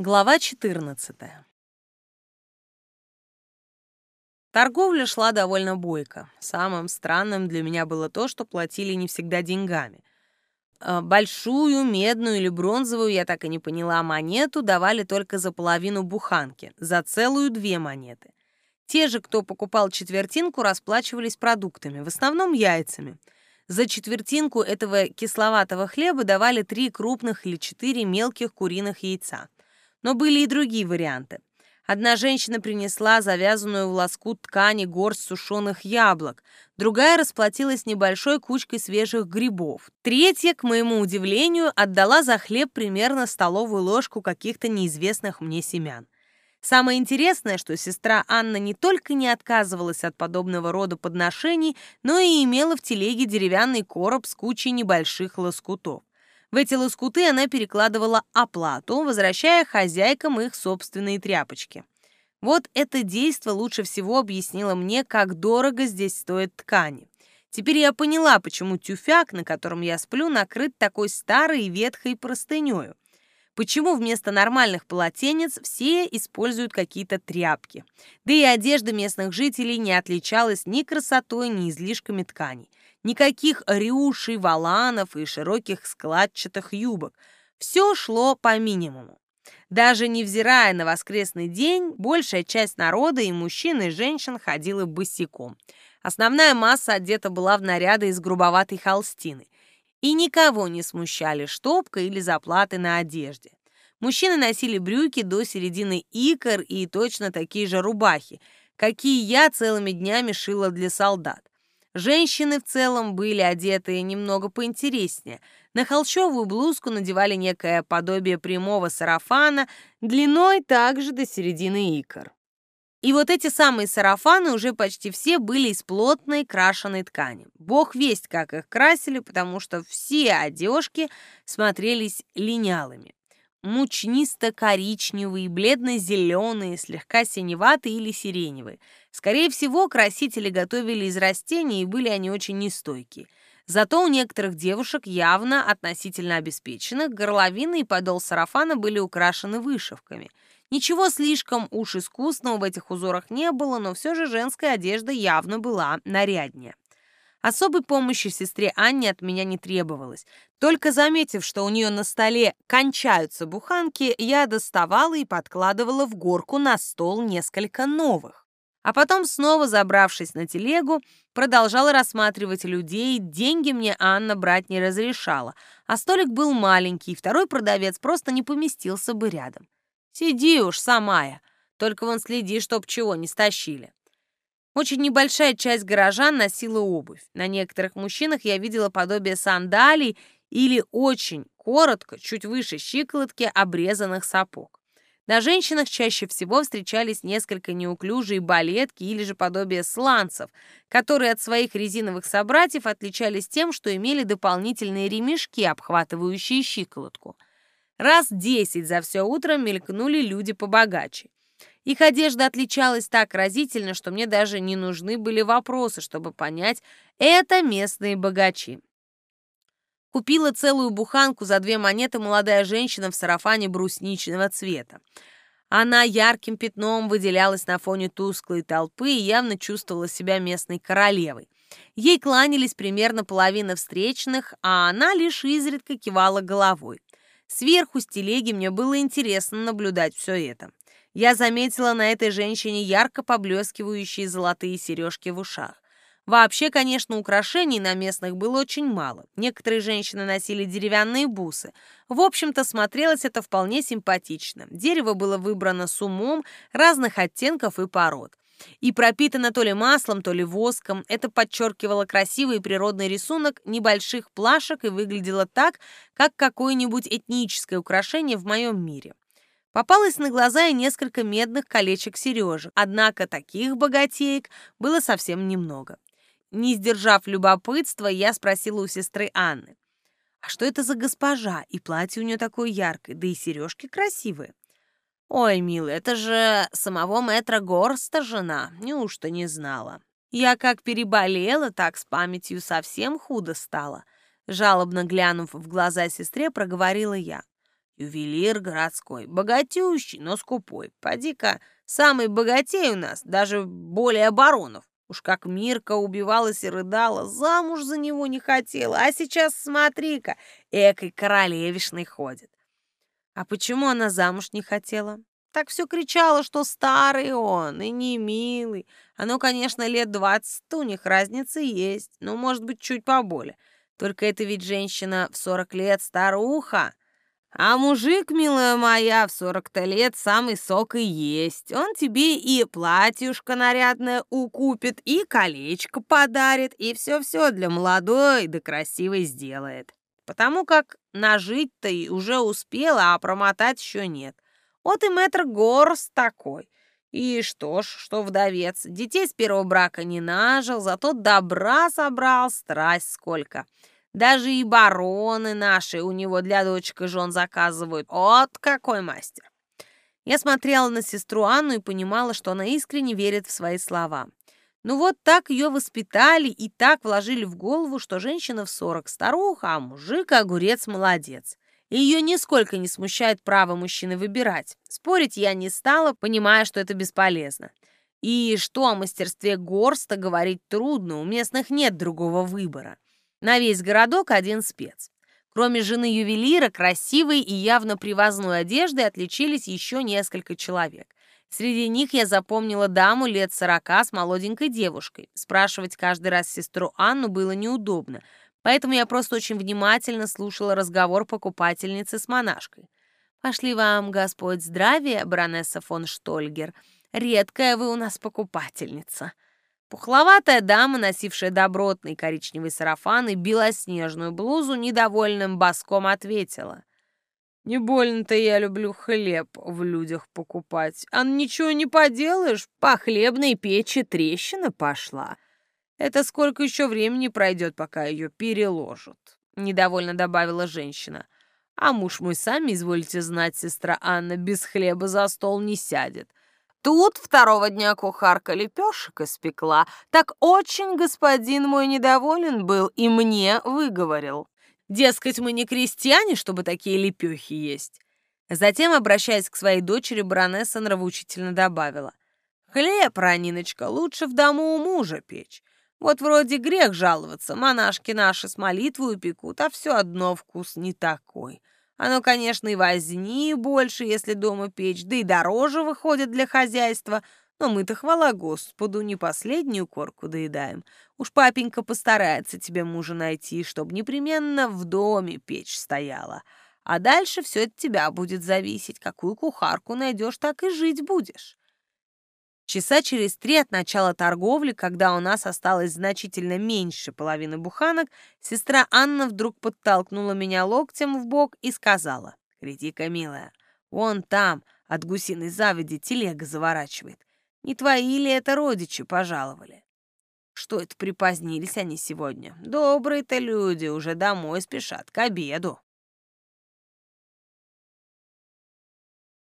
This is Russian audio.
Глава 14. Торговля шла довольно бойко. Самым странным для меня было то, что платили не всегда деньгами. Э, большую, медную или бронзовую, я так и не поняла, монету давали только за половину буханки, за целую две монеты. Те же, кто покупал четвертинку, расплачивались продуктами, в основном яйцами. За четвертинку этого кисловатого хлеба давали три крупных или четыре мелких куриных яйца. Но были и другие варианты. Одна женщина принесла завязанную в лоскут ткани горсть сушеных яблок, другая расплатилась небольшой кучкой свежих грибов, третья, к моему удивлению, отдала за хлеб примерно столовую ложку каких-то неизвестных мне семян. Самое интересное, что сестра Анна не только не отказывалась от подобного рода подношений, но и имела в телеге деревянный короб с кучей небольших лоскутов. В эти лоскуты она перекладывала оплату, возвращая хозяйкам их собственные тряпочки. Вот это действо лучше всего объяснило мне, как дорого здесь стоят ткани. Теперь я поняла, почему тюфяк, на котором я сплю, накрыт такой старой и ветхой простынёю. Почему вместо нормальных полотенец все используют какие-то тряпки. Да и одежда местных жителей не отличалась ни красотой, ни излишками тканей. Никаких рюшей, валанов и широких складчатых юбок. Все шло по минимуму. Даже невзирая на воскресный день, большая часть народа и мужчин, и женщин ходила босиком. Основная масса одета была в наряды из грубоватой холстины. И никого не смущали штопка или заплаты на одежде. Мужчины носили брюки до середины икр и точно такие же рубахи, какие я целыми днями шила для солдат. Женщины в целом были одеты немного поинтереснее. На холщовую блузку надевали некое подобие прямого сарафана, длиной также до середины икр. И вот эти самые сарафаны уже почти все были из плотной крашеной ткани. Бог весть, как их красили, потому что все одежки смотрелись линялыми мучнисто-коричневые, бледно-зеленые, слегка синеватые или сиреневые. Скорее всего, красители готовили из растений, и были они очень нестойкие. Зато у некоторых девушек, явно относительно обеспеченных, горловины и подол сарафана были украшены вышивками. Ничего слишком уж искусного в этих узорах не было, но все же женская одежда явно была наряднее. Особой помощи сестре Анне от меня не требовалось. Только заметив, что у нее на столе кончаются буханки, я доставала и подкладывала в горку на стол несколько новых. А потом, снова забравшись на телегу, продолжала рассматривать людей. Деньги мне Анна брать не разрешала, а столик был маленький, второй продавец просто не поместился бы рядом. «Сиди уж, самая, только вон следи, чтоб чего не стащили». Очень небольшая часть горожан носила обувь. На некоторых мужчинах я видела подобие сандалий или очень коротко, чуть выше щиколотки, обрезанных сапог. На женщинах чаще всего встречались несколько неуклюжие балетки или же подобие сланцев, которые от своих резиновых собратьев отличались тем, что имели дополнительные ремешки, обхватывающие щиколотку. Раз десять за все утро мелькнули люди побогаче. Их одежда отличалась так разительно, что мне даже не нужны были вопросы, чтобы понять, это местные богачи. Купила целую буханку за две монеты молодая женщина в сарафане брусничного цвета. Она ярким пятном выделялась на фоне тусклой толпы и явно чувствовала себя местной королевой. Ей кланялись примерно половина встречных, а она лишь изредка кивала головой. Сверху с телеги мне было интересно наблюдать все это я заметила на этой женщине ярко поблескивающие золотые сережки в ушах. Вообще, конечно, украшений на местных было очень мало. Некоторые женщины носили деревянные бусы. В общем-то, смотрелось это вполне симпатично. Дерево было выбрано с умом разных оттенков и пород. И пропитано то ли маслом, то ли воском. Это подчеркивало красивый природный рисунок небольших плашек и выглядело так, как какое-нибудь этническое украшение в моем мире. Попалось на глаза и несколько медных колечек-сережек, однако таких богатеек было совсем немного. Не сдержав любопытства, я спросила у сестры Анны. «А что это за госпожа? И платье у нее такое яркое, да и сережки красивые». «Ой, милый, это же самого мэтра Горста жена, неужто не знала?» Я как переболела, так с памятью совсем худо стало. Жалобно глянув в глаза сестре, проговорила я. Ювелир городской, богатющий, но скупой. Поди-ка, самый богатей у нас, даже более баронов. Уж как Мирка убивалась и рыдала, замуж за него не хотела, а сейчас смотри-ка, экой королевишной ходит. А почему она замуж не хотела? Так все кричала, что старый он и не милый. Оно, конечно, лет двадцать, у них разница есть, но, может быть, чуть поболее. Только это ведь женщина в сорок лет старуха. А мужик, милая моя, в сорок-то лет самый сок и есть. Он тебе и платьюшко нарядное укупит, и колечко подарит, и все-все для молодой да красивой сделает. Потому как нажить-то и уже успела, а промотать еще нет. Вот и мэтр Горс такой. И что ж, что вдовец, детей с первого брака не нажил, зато добра собрал, страсть сколько. Даже и бароны наши у него для дочек и жен заказывают. Вот какой мастер. Я смотрела на сестру Анну и понимала, что она искренне верит в свои слова. Ну вот так ее воспитали и так вложили в голову, что женщина в сорок старуха, а мужик огурец молодец. И ее нисколько не смущает право мужчины выбирать. Спорить я не стала, понимая, что это бесполезно. И что о мастерстве Горста говорить трудно, у местных нет другого выбора. На весь городок один спец. Кроме жены ювелира, красивой и явно привозной одеждой отличились еще несколько человек. Среди них я запомнила даму лет сорока с молоденькой девушкой. Спрашивать каждый раз сестру Анну было неудобно, поэтому я просто очень внимательно слушала разговор покупательницы с монашкой. «Пошли вам, Господь, здравия, баронесса фон Штольгер. Редкая вы у нас покупательница». Пухловатая дама, носившая добротный коричневый сарафан и белоснежную блузу, недовольным боском ответила. «Не больно-то я люблю хлеб в людях покупать. А ничего не поделаешь, по хлебной печи трещина пошла. Это сколько еще времени пройдет, пока ее переложат?» Недовольно добавила женщина. «А муж мой, сами изволите знать, сестра Анна, без хлеба за стол не сядет. Тут второго дня кухарка лепешек испекла. Так очень господин мой недоволен был и мне выговорил. Дескать, мы не крестьяне, чтобы такие лепехи есть. Затем, обращаясь к своей дочери, баронесса нравоучительно добавила. «Хлеб, Раниночка, лучше в дому у мужа печь. Вот вроде грех жаловаться, монашки наши с молитвой упекут, а все одно вкус не такой. Оно, конечно, и возни больше, если дома печь, да и дороже выходит для хозяйства. Но мы-то, хвала Господу, не последнюю корку доедаем. Уж папенька постарается тебе мужа найти, чтобы непременно в доме печь стояла. А дальше все от тебя будет зависеть. Какую кухарку найдешь, так и жить будешь. Часа через три от начала торговли, когда у нас осталось значительно меньше половины буханок, сестра Анна вдруг подтолкнула меня локтем в бок и сказала, «Гляди-ка, милая, вон там, от гусиной заводи, телега заворачивает. Не твои ли это родичи пожаловали?» Что это припозднились они сегодня? Добрые-то люди уже домой спешат, к обеду.